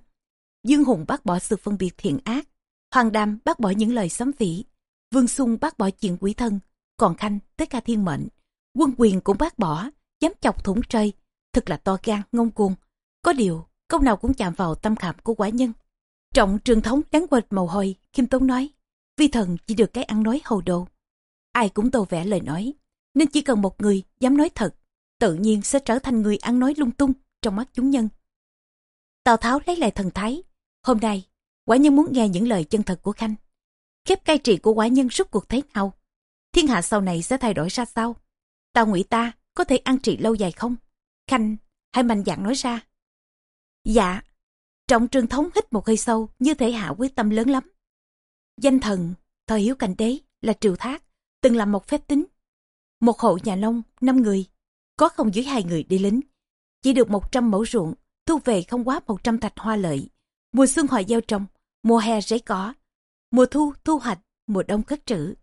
Dương Hùng bác bỏ sự phân biệt thiện ác. Hoàng Đam bác bỏ những lời sấm vĩ. Vương Xung bác bỏ chuyện quỷ thân. Còn Khanh tới ca thiên mệnh. Quân quyền cũng bác bỏ, dám chọc thủng trời. Thật là to gan, ngông cuồng. Có điều, câu nào cũng chạm vào tâm khảm của quả nhân. Trọng trường thống đáng quệt màu hồi, Kim Tốn nói, vi thần chỉ được cái ăn nói hầu đồ. Ai cũng tô vẽ lời nói, nên chỉ cần một người dám nói thật, tự nhiên sẽ trở thành người ăn nói lung tung trong mắt chúng nhân. Tào Tháo lấy lại thần thái. Hôm nay, quả nhân muốn nghe những lời chân thật của Khanh. Khép cai trị của quả nhân rút cuộc thế nào? Thiên hạ sau này sẽ thay đổi ra sao? Tào ngụy ta có thể ăn trị lâu dài không? Khanh, hãy mạnh dạn nói ra. Dạ, Trọng trường thống hít một hơi sâu như thể hạ quyết tâm lớn lắm. Danh thần, thời hiếu cảnh đế là triều thác, từng làm một phép tính. Một hộ nhà nông, năm người, có không dưới hai người đi lính. Chỉ được 100 mẫu ruộng, thu về không quá 100 thạch hoa lợi. Mùa xuân họ gieo trồng, mùa hè rấy cỏ, mùa thu thu hoạch, mùa đông cất trữ.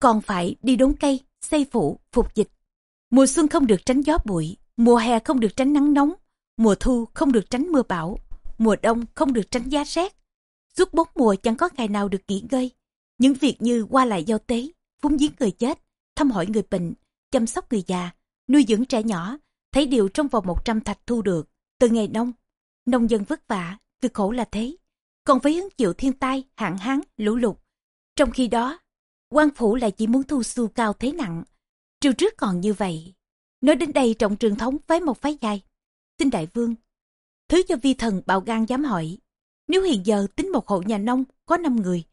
Còn phải đi đốn cây, xây phủ, phục dịch. Mùa xuân không được tránh gió bụi, mùa hè không được tránh nắng nóng, mùa thu không được tránh mưa bão, mùa đông không được tránh giá rét. Suốt bốn mùa chẳng có ngày nào được nghỉ ngơi. Những việc như qua lại giao tế, phúng giếng người chết, thăm hỏi người bệnh, chăm sóc người già, nuôi dưỡng trẻ nhỏ, thấy điều trong vòng 100 thạch thu được, từ ngày nông. Nông dân vất vả, cực khổ là thế. Còn phải hứng chịu thiên tai, hạn hán, lũ lụt. Trong khi đó, quan phủ lại chỉ muốn thu xu cao thế nặng. Triều trước còn như vậy. Nói đến đây trọng trường thống với một phái dài. Xin đại vương, Thứ cho vi thần bạo gan dám hỏi. Nếu hiện giờ tính một hộ nhà nông có 5 người,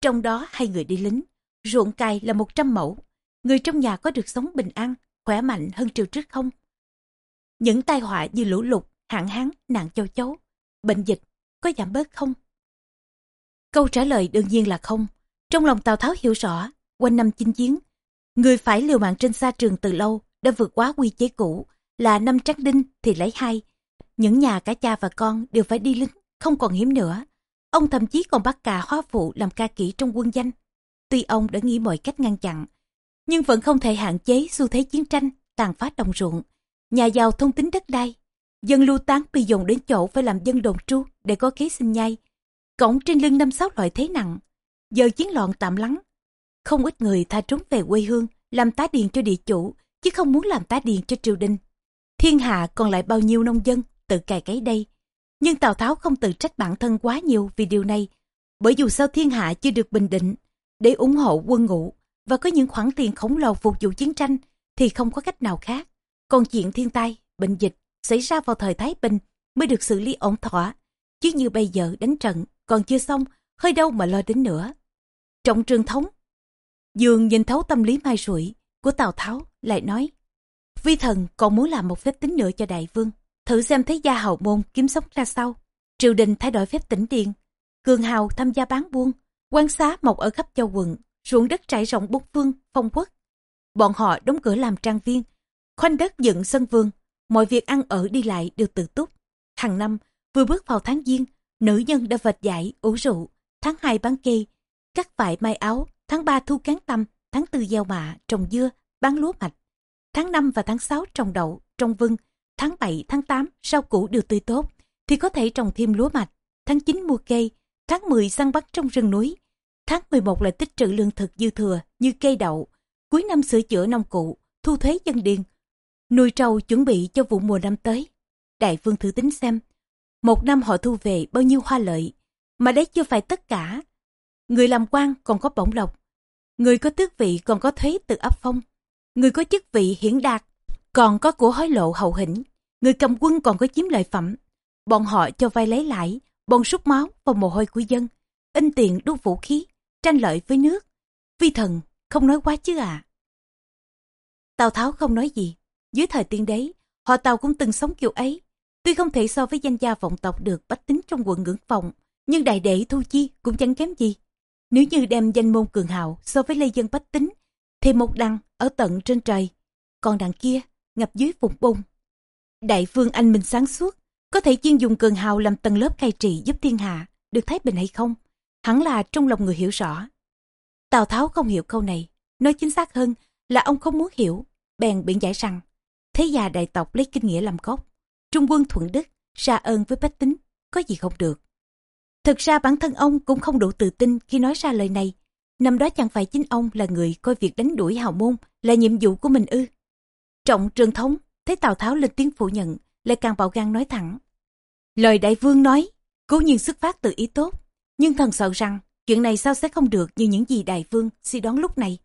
trong đó hai người đi lính, ruộng cày là 100 mẫu. Người trong nhà có được sống bình an, khỏe mạnh hơn triều trước không? Những tai họa như lũ lụt, hạn hán, nạn châu chấu, bệnh dịch có giảm bớt không? Câu trả lời đương nhiên là không. Trong lòng Tào Tháo hiểu rõ, quanh năm chinh chiến, người phải liều mạng trên xa trường từ lâu đã vượt quá quy chế cũ, là năm tráng đinh thì lấy hai. Những nhà cả cha và con đều phải đi lính, không còn hiếm nữa. Ông thậm chí còn bắt cả hóa phụ làm ca kỹ trong quân danh. Tuy ông đã nghĩ mọi cách ngăn chặn, nhưng vẫn không thể hạn chế xu thế chiến tranh, tàn phá đồng ruộng. Nhà giàu thông tính đất đai, dân lưu tán bị dồn đến chỗ phải làm dân đồn tru để có kế sinh nhai. Cổng trên lưng năm sáu loại thế nặng, giờ chiến loạn tạm lắng. Không ít người tha trốn về quê hương, làm tá điền cho địa chủ, chứ không muốn làm tá điền cho triều đình. Thiên hạ còn lại bao nhiêu nông dân tự cày cấy đây. Nhưng Tào Tháo không tự trách bản thân quá nhiều vì điều này, bởi dù sao thiên hạ chưa được bình định, để ủng hộ quân ngũ và có những khoản tiền khổng lồ phục vụ chiến tranh thì không có cách nào khác. Còn chuyện thiên tai, bệnh dịch xảy ra vào thời Thái Bình mới được xử lý ổn thỏa, chứ như bây giờ đánh trận còn chưa xong, hơi đâu mà lo đến nữa. Trọng trường thống, dường nhìn thấu tâm lý mai rủi của Tào Tháo, lại nói, Vi thần còn muốn làm một phép tính nữa cho đại vương, thử xem thấy gia hậu môn kiếm sống ra sao. Triều đình thay đổi phép tỉnh điện, cường hào tham gia bán buôn, quan xá mọc ở khắp châu quận, ruộng đất trải rộng bốn phương, phong quốc. Bọn họ đóng cửa làm trang viên, khoanh đất dựng sân vườn, mọi việc ăn ở đi lại đều tự túc. Hàng năm, vừa bước vào tháng giêng, nữ nhân đã vệt giải, ủ rượu, tháng 2 bán kê, cắt vải mai áo, tháng 3 thu cán tâm, tháng 4 gieo mạ, trồng dưa, bán lúa mạch. Tháng 5 và tháng 6 trồng đậu, trồng vưng, tháng 7, tháng 8 rau củ đều tươi tốt, thì có thể trồng thêm lúa mạch. Tháng 9 mua cây, tháng 10 săn bắt trong rừng núi. Tháng 11 là tích trữ lương thực dư thừa như cây đậu. Cuối năm sửa chữa nông cụ, thu thuế dân điền. Nuôi trâu chuẩn bị cho vụ mùa năm tới. Đại vương thử tính xem, một năm họ thu về bao nhiêu hoa lợi, mà đấy chưa phải tất cả. Người làm quan còn có bổng lộc, người có tước vị còn có thuế từ ấp phong, người có chức vị hiển đạt còn có của hối lộ hậu hĩnh, người cầm quân còn có chiếm lợi phẩm. Bọn họ cho vay lấy lãi, bọn sút máu và mồ hôi của dân, in tiền đúc vũ khí, tranh lợi với nước. Vi thần, không nói quá chứ à. Tào Tháo không nói gì. Dưới thời tiên đế, họ Tào cũng từng sống kiểu ấy. Tuy không thể so với danh gia vọng tộc được bách tính trong quận ngưỡng vọng, nhưng đại đệ thu chi cũng chẳng kém gì. Nếu như đem danh môn cường hào so với lê dân bách tính, thì một đằng ở tận trên trời, còn đằng kia ngập dưới vùng bông. Đại vương anh minh sáng suốt, có thể chuyên dùng cường hào làm tầng lớp cai trị giúp thiên hạ, được thái bình hay không? Hẳn là trong lòng người hiểu rõ. Tào Tháo không hiểu câu này, nói chính xác hơn là ông không muốn hiểu, bèn biện giải rằng, thế già đại tộc lấy kinh nghĩa làm gốc, trung quân thuận đức, ra ơn với bách tính, có gì không được. Thực ra bản thân ông cũng không đủ tự tin khi nói ra lời này. Năm đó chẳng phải chính ông là người coi việc đánh đuổi hào môn là nhiệm vụ của mình ư. Trọng trường thống, thấy Tào Tháo lên tiếng phủ nhận, lại càng bạo gan nói thẳng. Lời đại vương nói, cố nhiên xuất phát từ ý tốt, nhưng thần sợ rằng chuyện này sao sẽ không được như những gì đại vương suy đoán lúc này.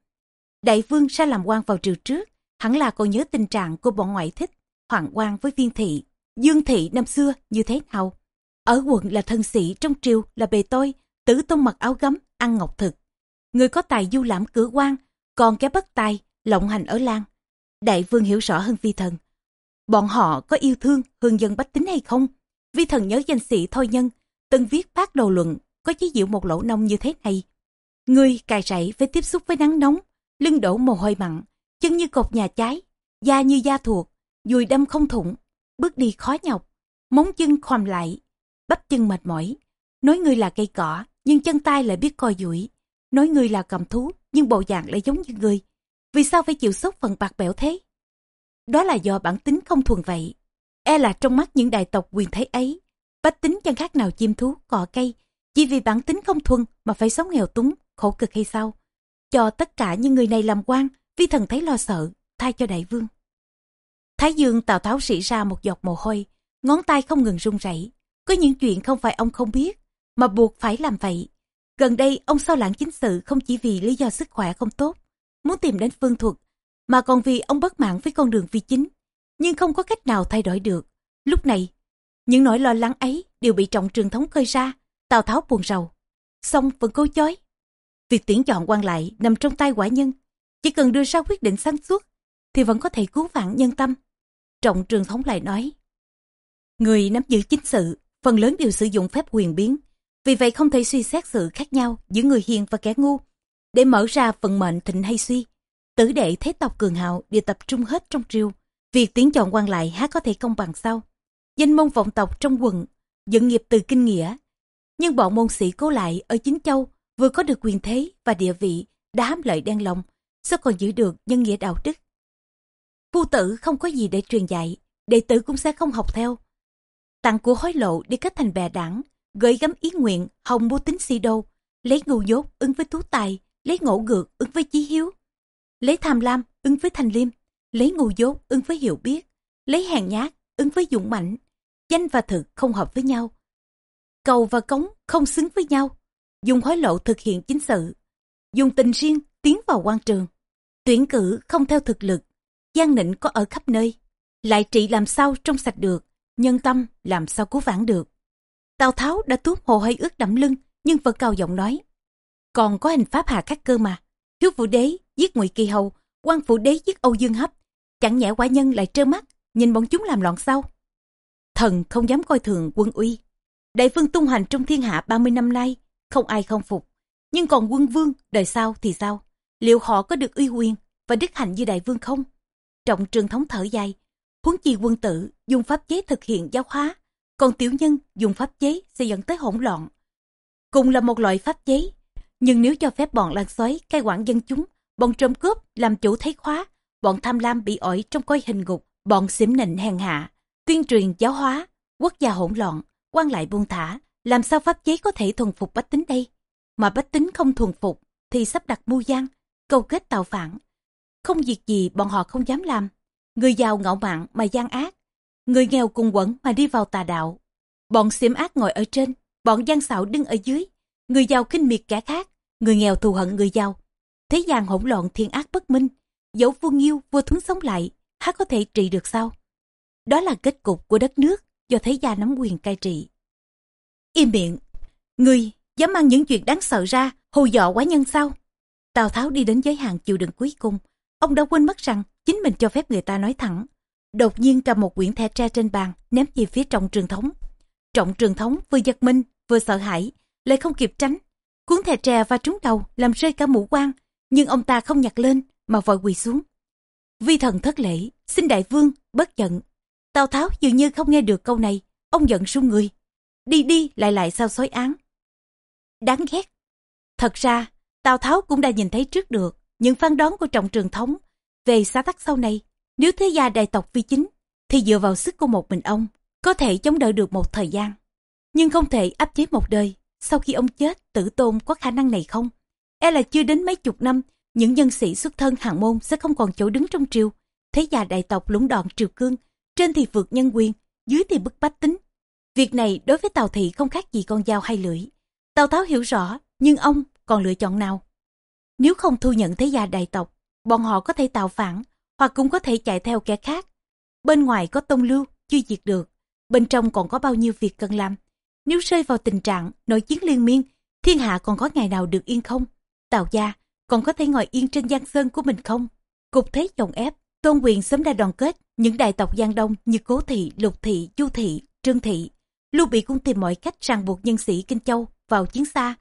Đại vương sẽ làm quan vào triều trước, hẳn là còn nhớ tình trạng của bọn ngoại thích, hoàng quan với viên thị, dương thị năm xưa như thế nào. Ở quận là thân sĩ, trong triều là bề tôi, tử tôn mặc áo gấm, ăn ngọc thực. Người có tài du lãm cửa quan, còn kẻ bất tài, lộng hành ở lan. Đại vương hiểu rõ hơn vi thần. Bọn họ có yêu thương, hương dân bách tính hay không? Vi thần nhớ danh sĩ Thôi Nhân, từng viết bác đầu luận, có chí diệu một lỗ nông như thế này. Người cài rẫy phải tiếp xúc với nắng nóng, lưng đổ mồ hôi mặn, chân như cột nhà cháy, da như da thuộc, dùi đâm không thủng, bước đi khó nhọc, móng chân khoằm lại, bắp chân mệt mỏi. Nói người là cây cỏ, nhưng chân tay lại biết coi duỗi. Nói người là cầm thú, nhưng bộ dạng lại giống như người. Vì sao phải chịu sốc phần bạc bẽo thế? Đó là do bản tính không thuần vậy. E là trong mắt những đại tộc quyền thế ấy, bách tính chẳng khác nào chim thú, cỏ cây, chỉ vì bản tính không thuần mà phải sống nghèo túng, khổ cực hay sao? Cho tất cả những người này làm quan, vi thần thấy lo sợ, thay cho đại vương. Thái dương Tào Tháo sĩ ra một giọt mồ hôi, ngón tay không ngừng run rẩy. Có những chuyện không phải ông không biết, mà buộc phải làm vậy. Gần đây ông sao lãng chính sự không chỉ vì lý do sức khỏe không tốt, muốn tìm đến phương thuật, mà còn vì ông bất mãn với con đường vi chính, nhưng không có cách nào thay đổi được. Lúc này, những nỗi lo lắng ấy đều bị trọng trường thống khơi ra, Tào Tháo buồn rầu. Xong vẫn cố chói. Việc tuyển chọn quan lại nằm trong tay quả nhân. Chỉ cần đưa ra quyết định sáng suốt thì vẫn có thể cứu vãn nhân tâm. Trọng trường thống lại nói. Người nắm giữ chính sự, phần lớn đều sử dụng phép huyền biến. Vì vậy không thể suy xét sự khác nhau giữa người hiền và kẻ ngu. Để mở ra vận mệnh thịnh hay suy, tử đệ thế tộc cường hào đều tập trung hết trong triều. Việc tuyển chọn quan lại há có thể công bằng sao? Danh môn vọng tộc trong quần, dựng nghiệp từ kinh nghĩa. Nhưng bọn môn sĩ cố lại ở chính châu vừa có được quyền thế và địa vị đã hám lợi đen lòng, sao còn giữ được nhân nghĩa đạo đức. Phu tử không có gì để truyền dạy, đệ tử cũng sẽ không học theo. Tặng của hối lộ đi kết thành bè đảng, gửi gắm ý nguyện hồng mua tính si đô, lấy ngu dốt ứng với tú tài, lấy ngỗ ngược ứng với chí hiếu, lấy tham lam ứng với thanh liêm, lấy ngu dốt ứng với hiểu biết, lấy hèn nhát ứng với dũng mạnh, danh và thực không hợp với nhau. Cầu và cống không xứng với nhau, dùng hối lộ thực hiện chính sự, dùng tình riêng tiến vào quan trường, tuyển cử không theo thực lực, gian nịnh có ở khắp nơi, lại trị làm sao trong sạch được, nhân tâm làm sao cứu vãn được. Tào Tháo đã tuốt hồ hơi ướt đẫm lưng, nhưng vẫn cao giọng nói. Còn có hình pháp hà khắc cơ mà. thiếu Vũ Đế giết Ngụy Kỳ Hầu, quan Phủ Đế giết Âu Dương Hấp. Chẳng nhẽ quả nhân lại trơ mắt, nhìn bọn chúng làm loạn sao? Thần không dám coi thường quân uy. Đại vương tung hành trong thiên hạ 30 năm nay, không ai không phục. Nhưng còn quân vương, đời sau thì sao? Liệu họ có được uy quyền và đức hạnh như đại vương không? Trọng trường thống thở dài, huấn chi quân tử dùng pháp chế thực hiện giáo hóa, còn tiểu nhân dùng pháp chế sẽ dẫn tới hỗn loạn. Cùng là một loại pháp chế, nhưng nếu cho phép bọn lan xoáy cai quản dân chúng, bọn trộm cướp làm chủ thấy khóa, bọn tham lam bị ỏi trong coi hình ngục, bọn xỉm nịnh hèn hạ, tuyên truyền giáo hóa, quốc gia hỗn loạn, quan lại buông thả, làm sao pháp chế có thể thuần phục bách tính đây? Mà bách tính không thuần phục thì sắp đặt mưu gian, câu kết tạo phản. Không việc gì bọn họ không dám làm. Người giàu ngạo mạn mà gian ác, người nghèo cùng quẩn mà đi vào tà đạo. Bọn xiểm ác ngồi ở trên, bọn gian xạo đứng ở dưới. Người giàu khinh miệt kẻ khác, người nghèo thù hận người giàu. Thế gian hỗn loạn thiên ác bất minh, dẫu vua nghiêu vua thuấn sống lại, há có thể trị được sao? Đó là kết cục của đất nước do thế gia nắm quyền cai trị. Im miệng, ngươi dám mang những chuyện đáng sợ ra, hù dọ quá nhân sao? Tào Tháo đi đến giới hạn chịu đựng cuối cùng, ông đã quên mất rằng chính mình cho phép người ta nói thẳng. Đột nhiên cầm một quyển thẻ tre trên bàn, ném về phía trọng trường thống. Trọng trường thống vừa giật mình, vừa sợ hãi, lại không kịp tránh. Cuốn thẻ tre và trúng đầu, làm rơi cả mũ quan, nhưng ông ta không nhặt lên, mà vội quỳ xuống. Vi thần thất lễ, xin đại vương, bất giận. Tào Tháo dường như không nghe được câu này, ông giận sung người. Đi đi lại lại sao xói án. Đáng ghét. Thật ra, Tào Tháo cũng đã nhìn thấy trước được những phán đoán của trọng trường thống về xã tắc sau này. Nếu thế gia đại tộc vi chính, thì dựa vào sức của một mình ông, có thể chống đỡ được một thời gian. Nhưng không thể áp chế một đời. Sau khi ông chết, tử tôn có khả năng này không? E là chưa đến mấy chục năm, những nhân sĩ xuất thân hạng môn sẽ không còn chỗ đứng trong triều. Thế gia đại tộc lũng đoạn triều cương, trên thì vượt nhân quyền, dưới thì bức bách tính. Việc này đối với Tào Thị không khác gì con dao hay lưỡi. Tào Tháo hiểu rõ, nhưng ông còn lựa chọn nào? Nếu không thu nhận thế gia đại tộc, bọn họ có thể tạo phản, hoặc cũng có thể chạy theo kẻ khác. Bên ngoài có tông lưu, chưa diệt được. Bên trong còn có bao nhiêu việc cần làm. Nếu rơi vào tình trạng nội chiến liên miên, thiên hạ còn có ngày nào được yên không? Tào gia còn có thể ngồi yên trên giang sơn của mình không? Cục thế chồng ép, tôn quyền sớm đã đoàn kết những đại tộc Giang Đông như Cố Thị, Lục Thị, Chu Thị, Trương Thị. Lưu Bị cũng tìm mọi cách ràng buộc nhân sĩ Kinh Châu vào chiến xa.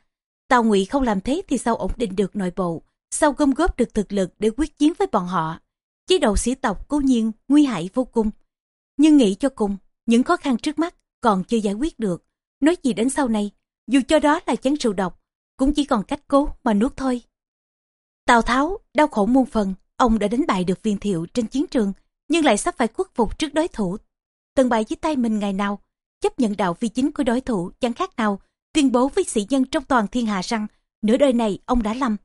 Tào Ngụy không làm thế thì sao ổn định được nội bộ, sao gom góp được thực lực để quyết chiến với bọn họ. Chế độ sĩ tộc cố nhiên nguy hại vô cùng. Nhưng nghĩ cho cùng, những khó khăn trước mắt còn chưa giải quyết được. Nói gì đến sau này, dù cho đó là chán rượu độc, cũng chỉ còn cách cố mà nuốt thôi. Tào Tháo, đau khổ muôn phần, ông đã đánh bại được viên thiệu trên chiến trường, nhưng lại sắp phải khuất phục trước đối thủ. Từng bại dưới tay mình ngày nào, chấp nhận đạo vi chính của đối thủ chẳng khác nào tuyên bố với sĩ nhân trong toàn thiên hạ rằng nửa đời này ông đã lầm.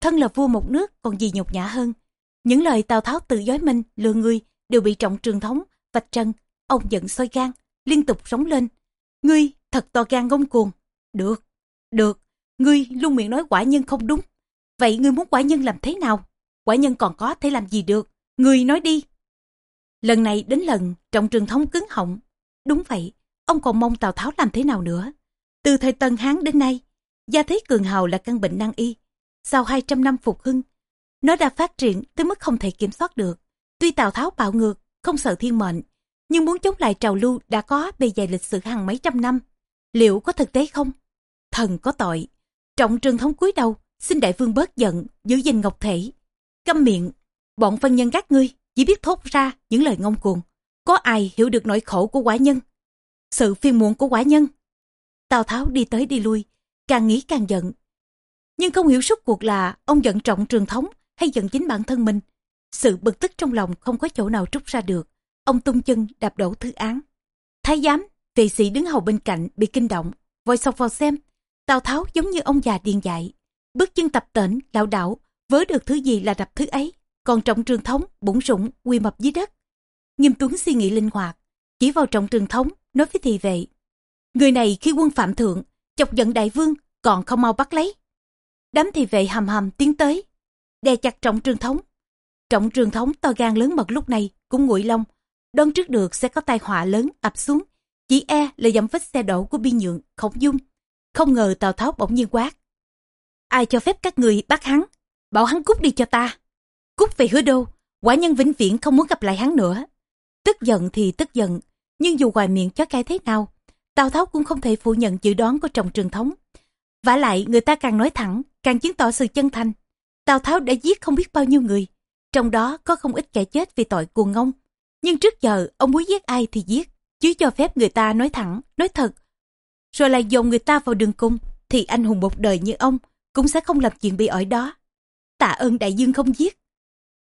Thân là vua một nước còn gì nhục nhã hơn. Những lời Tào Tháo tự dối mình, lừa người đều bị trọng trường thống, vạch trần. Ông giận soi gan, liên tục sống lên. Ngươi thật to gan ngông cuồng. Được, được, ngươi luôn miệng nói quả nhân không đúng. Vậy ngươi muốn quả nhân làm thế nào? Quả nhân còn có thể làm gì được? người nói đi. Lần này đến lần trọng trường thống cứng họng. Đúng vậy, ông còn mong Tào Tháo làm thế nào nữa? Từ thời Tân Hán đến nay, gia thế cường hào là căn bệnh nan y. sau 200 năm phục hưng. Nó đã phát triển tới mức không thể kiểm soát được. Tuy Tào Tháo bạo ngược, không sợ thiên mệnh, nhưng muốn chống lại trào lưu đã có bề dày lịch sử hàng mấy trăm năm. Liệu có thực tế không? Thần có tội. Trọng trường thống cúi đầu, xin đại vương bớt giận, giữ gìn ngọc thể. Câm miệng, bọn phân nhân các ngươi chỉ biết thốt ra những lời ngông cuồng. Có ai hiểu được nỗi khổ của quả nhân? Sự phiền muộn của quả nhân. Tào Tháo đi tới đi lui, càng nghĩ càng giận. Nhưng không hiểu suốt cuộc là ông giận trọng trường thống hay giận chính bản thân mình. Sự bực tức trong lòng không có chỗ nào trút ra được. Ông tung chân đạp đổ thư án. Thái giám, vệ sĩ đứng hầu bên cạnh bị kinh động, vội sọc vào xem. Tào Tháo giống như ông già điên dại. Bước chân tập tễnh, lão đảo, vớ được thứ gì là đập thứ ấy. Còn trọng trường thống, bụng rụng, quy mập dưới đất. Nghiêm Tuấn suy nghĩ linh hoạt, chỉ vào trọng trường thống, nói với thị vệ. Người này khi quân phạm thượng, chọc giận đại vương, còn không mau bắt lấy. Đám thị vệ hầm hầm tiến tới, đè chặt trọng trường thống. Trọng trường thống to gan lớn mật lúc này cũng nguội lông, đoán trước được sẽ có tai họa lớn ập xuống. Chỉ e là dẫm vết xe đổ của biên nhượng, khổng dung. Không ngờ Tào Tháo bỗng nhiên quát. Ai cho phép các người bắt hắn? Bảo hắn cút đi cho ta. Cút về hứa đô, quả nhân vĩnh viễn không muốn gặp lại hắn nữa. Tức giận thì tức giận, nhưng dù ngoài miệng cho cái thế nào, Tào Tháo cũng không thể phủ nhận dự đoán của trọng trường thống. vả lại người ta càng nói thẳng, càng chứng tỏ sự chân thành. Tào Tháo đã giết không biết bao nhiêu người, trong đó có không ít kẻ chết vì tội cuồng ngông. Nhưng trước giờ ông muốn giết ai thì giết, chứ cho phép người ta nói thẳng, nói thật. Rồi lại dồn người ta vào đường cung, thì anh hùng một đời như ông cũng sẽ không làm chuyện bị ỏi đó. Tạ ơn đại dương không giết.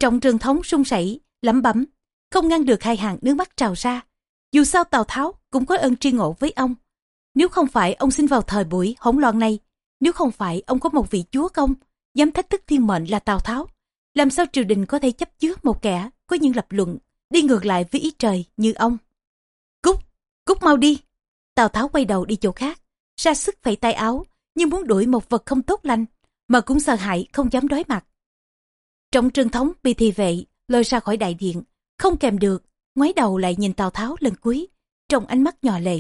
Trọng trường thống sung sẩy, lẩm bẩm, không ngăn được hai hàng nước mắt trào ra. Dù sao Tào Tháo cũng có ơn tri ngộ với ông. Nếu không phải ông sinh vào thời buổi hỗn loạn này, nếu không phải ông có một vị chúa công, dám thách thức thiên mệnh là Tào Tháo, làm sao triều đình có thể chấp chứa một kẻ có những lập luận đi ngược lại với ý trời như ông. Cút, cút mau đi. Tào Tháo quay đầu đi chỗ khác, ra sức phẩy tay áo, như muốn đuổi một vật không tốt lành, mà cũng sợ hãi không dám đối mặt. Trọng trường thống bị thị vệ lôi ra khỏi đại điện, không kèm được, ngoái đầu lại nhìn Tào Tháo lần cuối, trong ánh mắt nhỏ lệ.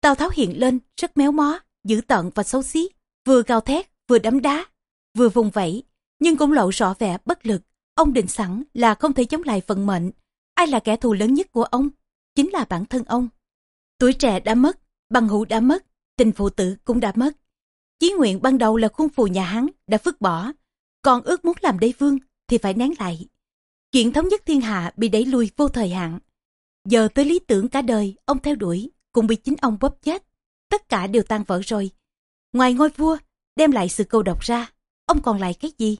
Tào Tháo hiện lên, rất méo mó, dữ tợn và xấu xí, vừa gào thét, vừa đấm đá, vừa vùng vẫy, nhưng cũng lộ rõ vẻ bất lực. Ông định sẵn là không thể chống lại vận mệnh. Ai là kẻ thù lớn nhất của ông? Chính là bản thân ông. Tuổi trẻ đã mất, bằng hữu đã mất, tình phụ tử cũng đã mất. Chí nguyện ban đầu là khuôn phù nhà hắn đã vứt bỏ, còn ước muốn làm đế vương thì phải nén lại. Chuyện thống nhất thiên hạ bị đẩy lui vô thời hạn. Giờ tới lý tưởng cả đời ông theo đuổi, cũng bị chính ông bóp chết. Tất cả đều tan vỡ rồi. Ngoài ngôi vua, đem lại sự cô độc ra, ông còn lại cái gì?